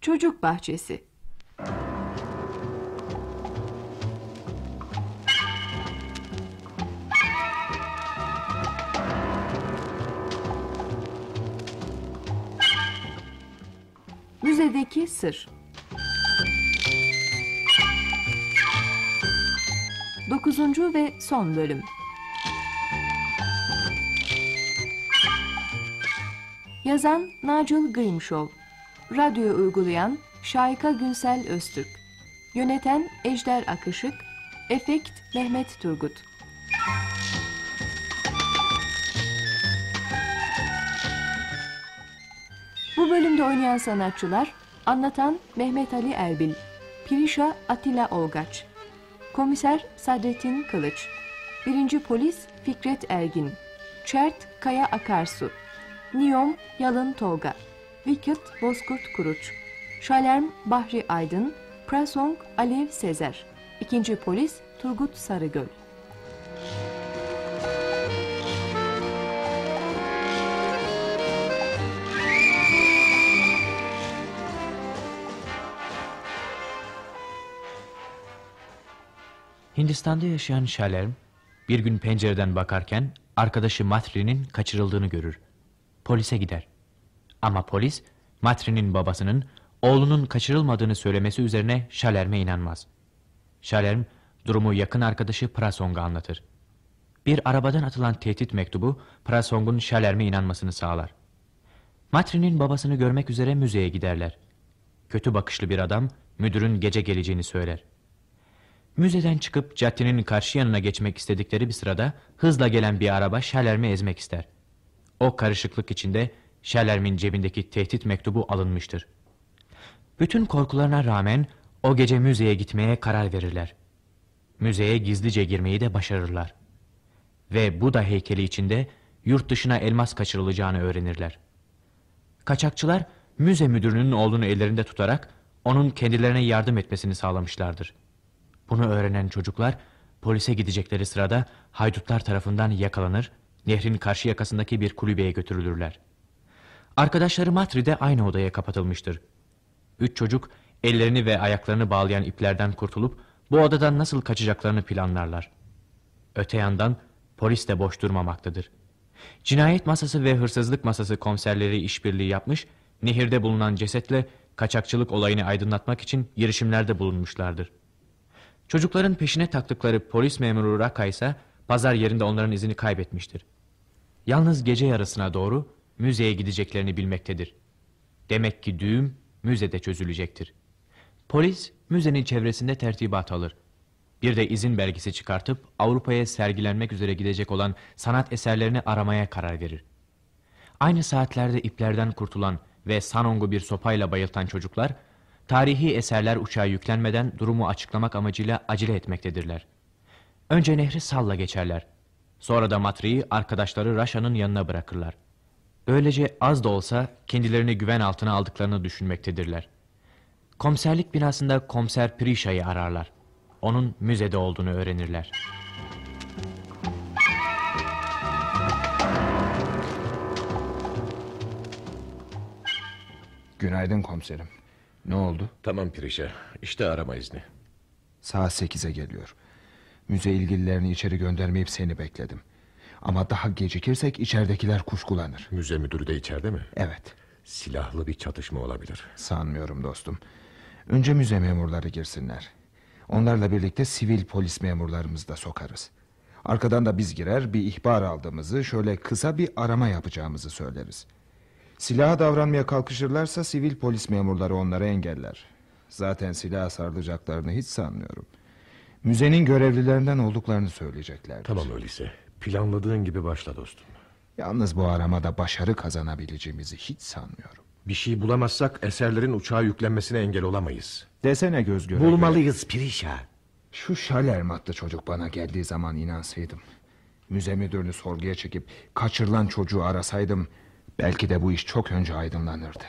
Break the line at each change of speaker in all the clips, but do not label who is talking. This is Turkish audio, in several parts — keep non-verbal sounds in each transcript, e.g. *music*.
Çocuk bahçesi. Müzedeki sır. Dokuzuncu ve son bölüm. Yazan Nigel Grimshaw Radyo uygulayan Şayka Günsel Öztürk. Yöneten Ejder Akışık. Efekt Mehmet Turgut. Bu bölümde oynayan sanatçılar Anlatan Mehmet Ali Erbil Pirişa Atilla Olgaç Komiser Sadrettin Kılıç Birinci Polis Fikret Ergin Çert Kaya Akarsu Niyom Yalın Tolga Wicked Bozkurt Kuruç Şalerm Bahri Aydın Prasong Alev Sezer İkinci Polis Turgut Sarıgöl
Hindistan'da yaşayan Şalerm bir gün pencereden bakarken arkadaşı Matri'nin kaçırıldığını görür. Polise gider. Ama polis Matri'nin babasının oğlunun kaçırılmadığını söylemesi üzerine Şalerm'e inanmaz. Şalerm durumu yakın arkadaşı Prasong'a anlatır. Bir arabadan atılan tehdit mektubu Prasong'un Şalerm'e inanmasını sağlar. Matri'nin babasını görmek üzere müzeye giderler. Kötü bakışlı bir adam müdürün gece geleceğini söyler. Müzeden çıkıp caddenin karşı yanına geçmek istedikleri bir sırada hızla gelen bir araba Şalerm'i ezmek ister. O karışıklık içinde Şalerm'in cebindeki tehdit mektubu alınmıştır. Bütün korkularına rağmen o gece müzeye gitmeye karar verirler. Müzeye gizlice girmeyi de başarırlar. Ve bu da heykeli içinde yurt dışına elmas kaçırılacağını öğrenirler. Kaçakçılar müze müdürünün oğlunu ellerinde tutarak onun kendilerine yardım etmesini sağlamışlardır. Bunu öğrenen çocuklar polise gidecekleri sırada haydutlar tarafından yakalanır, nehrin karşı yakasındaki bir kulübeye götürülürler. Arkadaşları Matri de aynı odaya kapatılmıştır. Üç çocuk ellerini ve ayaklarını bağlayan iplerden kurtulup bu odadan nasıl kaçacaklarını planlarlar. Öte yandan polis de boş durmamaktadır. Cinayet masası ve hırsızlık masası komiserleri işbirliği yapmış, nehirde bulunan cesetle kaçakçılık olayını aydınlatmak için girişimlerde bulunmuşlardır. Çocukların peşine taktıkları polis memuru Raka ise pazar yerinde onların izini kaybetmiştir. Yalnız gece yarısına doğru müzeye gideceklerini bilmektedir. Demek ki düğüm müzede çözülecektir. Polis müzenin çevresinde tertibat alır. Bir de izin belgesi çıkartıp Avrupa'ya sergilenmek üzere gidecek olan sanat eserlerini aramaya karar verir. Aynı saatlerde iplerden kurtulan ve Sanong'u bir sopayla bayıltan çocuklar, tarihi eserler uçağa yüklenmeden durumu açıklamak amacıyla acele etmektedirler. Önce nehri salla geçerler. Sonra da Matri'yi arkadaşları Raşa'nın yanına bırakırlar. Böylece az da olsa kendilerini güven altına aldıklarını düşünmektedirler. Komiserlik binasında komiser Prişa'yı ararlar. Onun müzede olduğunu öğrenirler.
Günaydın komiserim. Ne oldu?
Tamam Pirişa. İşte arama izni.
Saat sekize geliyor. Müze ilgililerini içeri göndermeyip seni bekledim. Ama daha gecikirsek içeridekiler kuşkulanır.
Müze müdürü de içeride mi?
Evet.
Silahlı bir çatışma olabilir.
Sanmıyorum dostum. Önce müze memurları girsinler. Onlarla birlikte sivil polis memurlarımızı da sokarız. Arkadan da biz girer bir ihbar aldığımızı şöyle kısa bir arama yapacağımızı söyleriz. Silaha davranmaya kalkışırlarsa sivil polis memurları onları engeller. Zaten silaha sarılacaklarını hiç sanmıyorum. Müzenin görevlilerinden olduklarını söyleyeceklerdir.
Tamam öyleyse. Planladığın gibi başla dostum.
Yalnız bu aramada başarı kazanabileceğimizi hiç sanmıyorum.
Bir şey bulamazsak eserlerin uçağa yüklenmesine engel olamayız.
Desene göz göre.
Bulmalıyız Pirişa.
Şu şalerm adlı çocuk bana geldiği zaman inansaydım. Müze müdürünü sorguya çekip kaçırılan çocuğu arasaydım... ...belki de bu iş çok önce aydınlanırdı.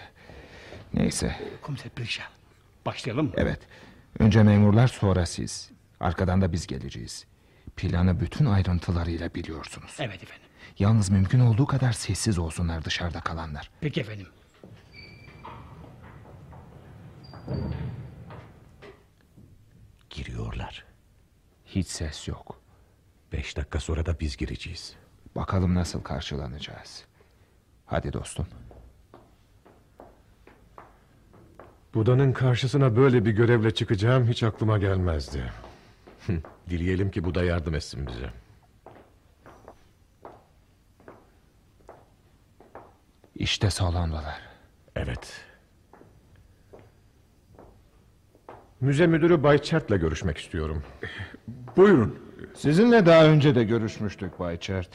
Neyse.
Komiser Pirişa. Başlayalım mı?
Evet. Önce memurlar sonra siz. Arkadan da biz geleceğiz. Planı bütün ayrıntılarıyla biliyorsunuz.
Evet efendim.
Yalnız mümkün olduğu kadar sessiz olsunlar dışarıda kalanlar.
Peki efendim. Giriyorlar.
Hiç ses yok.
Beş dakika sonra da biz gireceğiz.
Bakalım nasıl karşılanacağız. Hadi dostum.
Buda'nın karşısına böyle bir görevle çıkacağım hiç aklıma gelmezdi. Dileyelim ki Buda yardım etsin bize.
İşte salondalar.
Evet. Müze müdürü Bay Chert'le görüşmek istiyorum.
Buyurun.
Sizinle daha önce de görüşmüştük Bay Chert.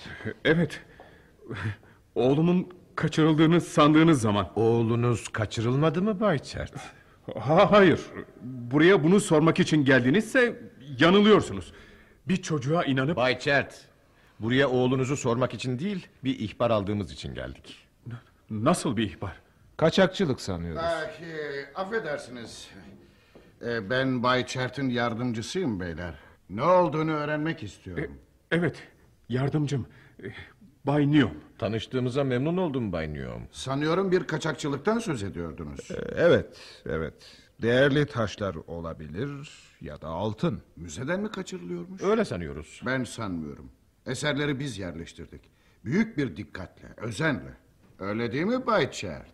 Evet. Oğlumun kaçırıldığını sandığınız zaman.
Oğlunuz kaçırılmadı mı Bay Chert?
Ha hayır. Buraya bunu sormak için geldinizse yanılıyorsunuz. Bir çocuğa inanıp
Bay Chert, buraya oğlunuzu sormak için değil, bir ihbar aldığımız için geldik.
nasıl bir ihbar?
Kaçakçılık sanıyoruz.
E, affedersiniz. E, ben Bay Chert'in yardımcısıyım beyler. Ne olduğunu öğrenmek istiyorum.
Evet. Yardımcım. e, Bay Neom.
Tanıştığımıza memnun oldum Bay Newham.
Sanıyorum bir kaçakçılıktan söz ediyordunuz.
Evet, evet. Değerli taşlar olabilir ya da altın.
Müzeden mi kaçırılıyormuş?
Öyle sanıyoruz.
Ben sanmıyorum. Eserleri biz yerleştirdik. Büyük bir dikkatle, özenle. Öyle değil mi Bay Chert?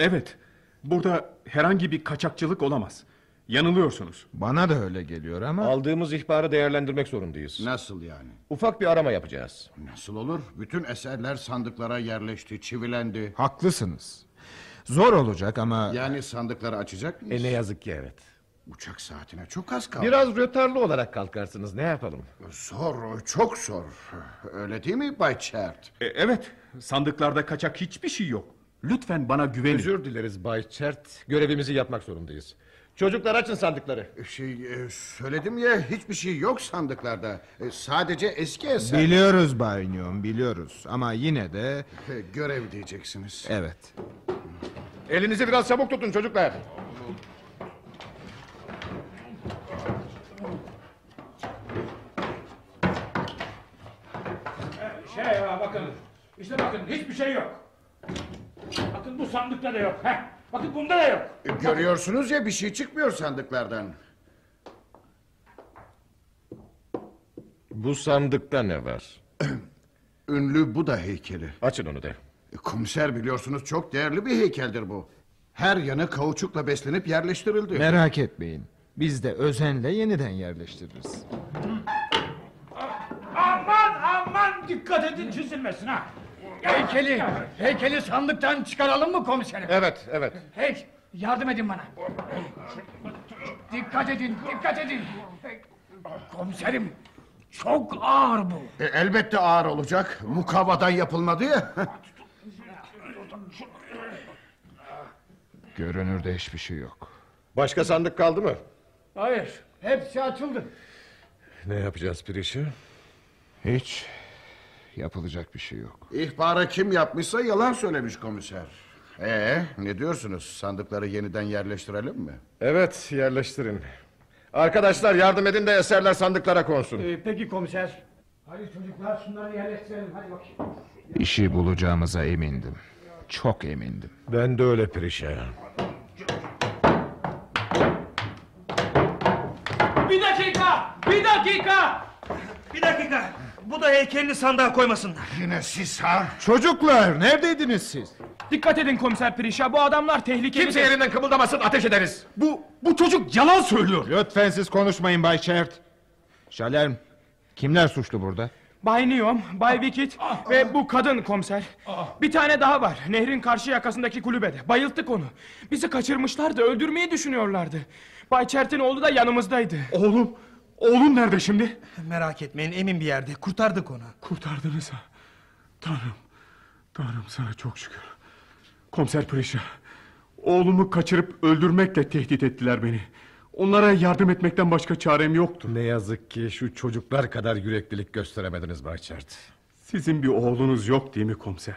Evet. Burada herhangi bir kaçakçılık olamaz. Yanılıyorsunuz.
Bana da öyle geliyor ama...
Aldığımız ihbarı değerlendirmek zorundayız.
Nasıl yani?
Ufak bir arama yapacağız.
Nasıl olur? Bütün eserler sandıklara yerleşti, çivilendi.
Haklısınız. Zor olacak ama...
Yani sandıkları açacak mıyız?
E ne yazık ki evet.
Uçak saatine çok az kaldı.
Biraz rötarlı olarak kalkarsınız ne yapalım?
Zor, çok zor. Öyle değil mi Bay Chert?
E, evet. Sandıklarda kaçak hiçbir şey yok. Lütfen bana güvenin.
Özür dileriz Bay Chert. Görevimizi yapmak zorundayız. Çocuklar açın sandıkları.
Şey e, söyledim ya hiçbir şey yok sandıklarda. E, Sadece eski eser.
Biliyoruz Bay Newham, biliyoruz. Ama yine de...
E, Görev diyeceksiniz.
Evet.
Elinizi biraz çabuk tutun çocuklar.
Şey ya bakın. İşte bakın hiçbir şey yok. Bakın bu sandıkta da yok. Heh. Bakın bunda da yok.
E, Görüyorsunuz ya bir şey çıkmıyor sandıklardan.
Bu sandıkta ne var? *clears throat*
Ünlü Buda heykeli.
Açın onu da.
E, Komiser biliyorsunuz çok değerli bir heykeldir bu. Her yanı kauçukla beslenip yerleştirildi.
Merak etmeyin. Biz de özenle yeniden yerleştiririz.
Aman aman dikkat edin çizilmesin ha.
Heykeli, heykeli sandıktan çıkaralım mı komiserim?
Evet, evet.
Hey, yardım edin bana. Dikkat edin, dikkat edin. Komiserim, çok ağır bu.
E, elbette ağır olacak. Mukavvadan yapılmadı ya.
Görünürde hiçbir şey yok.
Başka sandık kaldı mı?
Hayır, hepsi açıldı.
Ne yapacağız Pirişi?
Hiç yapılacak bir şey yok.
İhbarı kim yapmışsa yalan söylemiş komiser. Ee, ne diyorsunuz? Sandıkları yeniden yerleştirelim mi?
Evet, yerleştirin. Arkadaşlar yardım edin de eserler sandıklara konsun.
Ee, peki komiser. Hadi çocuklar şunları yerleştirelim, hadi bakayım.
İşi bulacağımıza emindim. Çok emindim.
Ben de öyle Pirişe.
Bir dakika! Bir dakika! Bir dakika! Bu da heykelini sandığa koymasınlar.
Yine siz ha?
Çocuklar neredeydiniz siz?
Dikkat edin komiser Prişa bu adamlar tehlikeli.
Kimse yerinden kımıldamasın ateş ederiz.
Bu, bu çocuk yalan söylüyor.
Lütfen siz konuşmayın Bay Chert. Şalerm, kimler suçlu burada?
Bay Neom, Bay Vikit ve bu kadın komiser. Bir tane daha var. Nehrin karşı yakasındaki kulübede. Bayılttık onu. Bizi kaçırmışlardı. Öldürmeyi düşünüyorlardı. Bay Çert'in oğlu da yanımızdaydı.
Oğlum, oğlum nerede şimdi?
Merak etmeyin emin bir yerde kurtardık onu.
Kurtardınız ha. Tanrım, Tanrım sana çok şükür. Komiser Prişa, oğlumu kaçırıp öldürmekle tehdit ettiler beni. Onlara yardım etmekten başka çarem yoktu.
Ne yazık ki şu çocuklar kadar yüreklilik gösteremediniz Bay Chert.
Sizin bir oğlunuz yok değil mi komiser?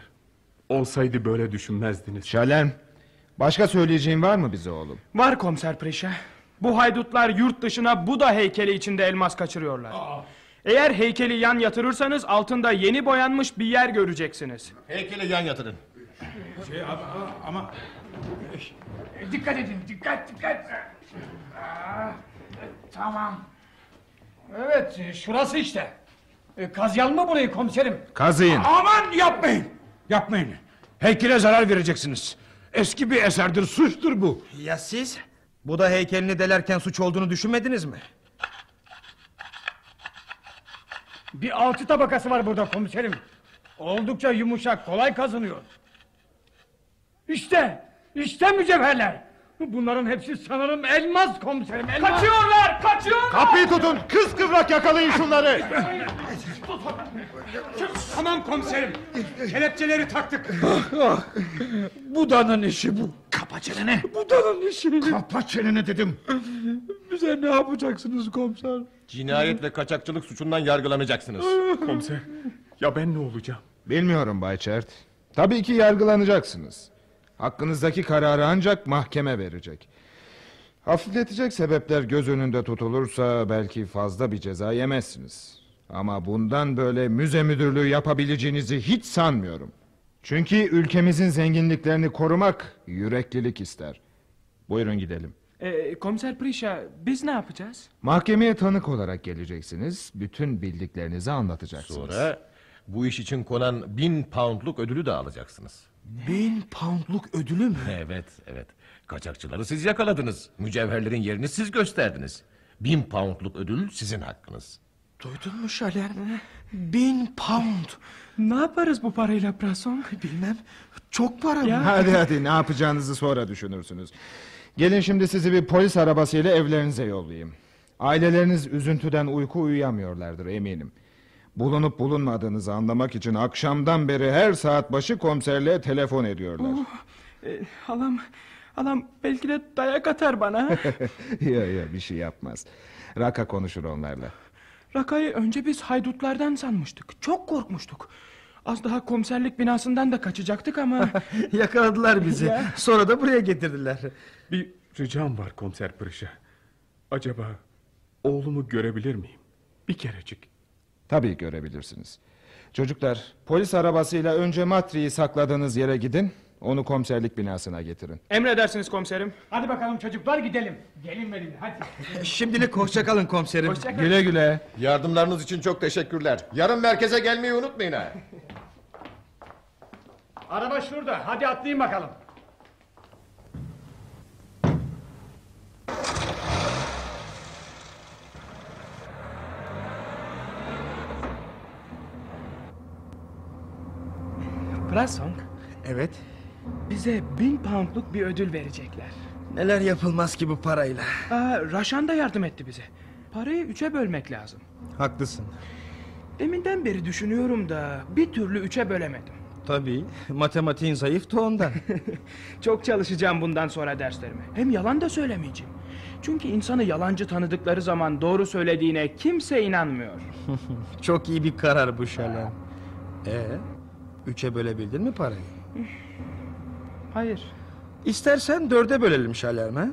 Olsaydı böyle düşünmezdiniz.
Şalerm, başka söyleyeceğin var mı bize oğlum?
Var komiser Prişa. Bu haydutlar yurt dışına Buda heykeli içinde elmas kaçırıyorlar. Eğer heykeli yan yatırırsanız altında yeni boyanmış bir yer göreceksiniz.
Heykeli yan yatırın.
Dikkat edin, dikkat, dikkat. Aa, tamam. Evet e, şurası işte. E, kazıyalım mı burayı komiserim?
Kazıyın.
Aman yapmayın. Yapmayın. Heykele zarar vereceksiniz. Eski bir eserdir suçtur bu.
Ya siz? Bu da heykelini delerken suç olduğunu düşünmediniz mi?
Bir altı tabakası var burada komiserim. Oldukça yumuşak kolay kazınıyor. İşte işte mücevherler. Bunların hepsi sanırım elmas komiserim elmas.
Kaçıyorlar, kaçıyorlar.
Kapıyı tutun. Kız kıvrak yakalayın şunları.
Tamam komiserim. Kelepçeleri taktık. Budanın işi bu.
Kapa çeneni.
Budanın işi.
Kapa çeneni dedim.
Bize ne yapacaksınız komiser?
Cinayet ve kaçakçılık suçundan yargılanacaksınız. *laughs*
Komiser ya ben ne olacağım?
Bilmiyorum Bay Çert. Tabii ki yargılanacaksınız. Hakkınızdaki kararı ancak mahkeme verecek. Hafifletecek sebepler göz önünde tutulursa belki fazla bir ceza yemezsiniz. Ama bundan böyle müze müdürlüğü yapabileceğinizi hiç sanmıyorum. Çünkü ülkemizin zenginliklerini korumak yüreklilik ister. Buyurun gidelim.
Ee, komiser Prişa, biz ne yapacağız?
Mahkemeye tanık olarak geleceksiniz. Bütün bildiklerinizi anlatacaksınız.
Sonra bu iş için konan bin poundluk ödülü de alacaksınız.
Bin poundluk ödülü mü?
Evet, evet. Kaçakçıları siz yakaladınız. Mücevherlerin yerini siz gösterdiniz. Bin poundluk ödül sizin hakkınız.
Duydun mu Şaler? Bin pound.
Ne yaparız bu parayla Prasong?
Bilmem. Çok para mı?
Hadi hadi ne yapacağınızı sonra düşünürsünüz. Gelin şimdi sizi bir polis arabasıyla evlerinize yollayayım. Aileleriniz üzüntüden uyku uyuyamıyorlardır eminim. Bulunup bulunmadığınızı anlamak için akşamdan beri her saat başı komiserliğe telefon ediyorlar.
Ee, halam, halam belki de dayak atar bana. *laughs*
ya ya bir şey yapmaz. Raka konuşur onlarla.
Rakayı önce biz haydutlardan sanmıştık. Çok korkmuştuk. Az daha komiserlik binasından da kaçacaktık ama... *laughs*
Yakaladılar bizi.
Ya.
Sonra da buraya getirdiler.
Bir ricam var komiser Pırış'a. Acaba oğlumu görebilir miyim? Bir kerecik.
Tabii görebilirsiniz. Çocuklar polis arabasıyla önce Matri'yi sakladığınız yere gidin. Onu komiserlik binasına getirin.
Emredersiniz komiserim.
Hadi bakalım çocuklar gidelim. Gelin benimle hadi. *laughs*
Şimdilik hoşça kalın komiserim.
Güle güle.
Yardımlarınız için çok teşekkürler. Yarın merkeze gelmeyi unutmayın ha. *laughs*
Araba şurada. Hadi atlayın bakalım.
Prasong,
Evet.
Bize bin poundluk bir ödül verecekler.
Neler yapılmaz ki bu parayla.
Aa, Raşan da yardım etti bize. Parayı üçe bölmek lazım.
Haklısın.
Deminden beri düşünüyorum da bir türlü üçe bölemedim.
Tabii. Matematiğin zayıftı ondan. *laughs*
Çok çalışacağım bundan sonra derslerime. Hem yalan da söylemeyeceğim. Çünkü insanı yalancı tanıdıkları zaman doğru söylediğine kimse inanmıyor. *laughs*
Çok iyi bir karar bu Şaler. Ee, üçe bölebildin mi parayı? *laughs*
Hayır.
İstersen dörde bölelim Şaler mi?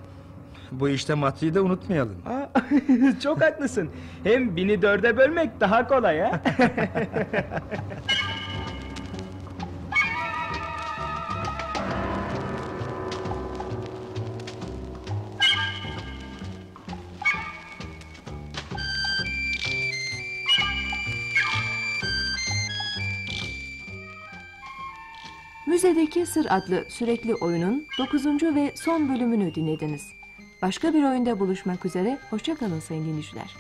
Bu işte matriyi de unutmayalım.
Aa, *laughs* çok haklısın. Hem bini dörde bölmek daha kolay ha. *laughs*
Müzedeki Sır adlı sürekli oyunun 9. ve son bölümünü dinlediniz. Başka bir oyunda buluşmak üzere, hoşçakalın sayın dinleyiciler.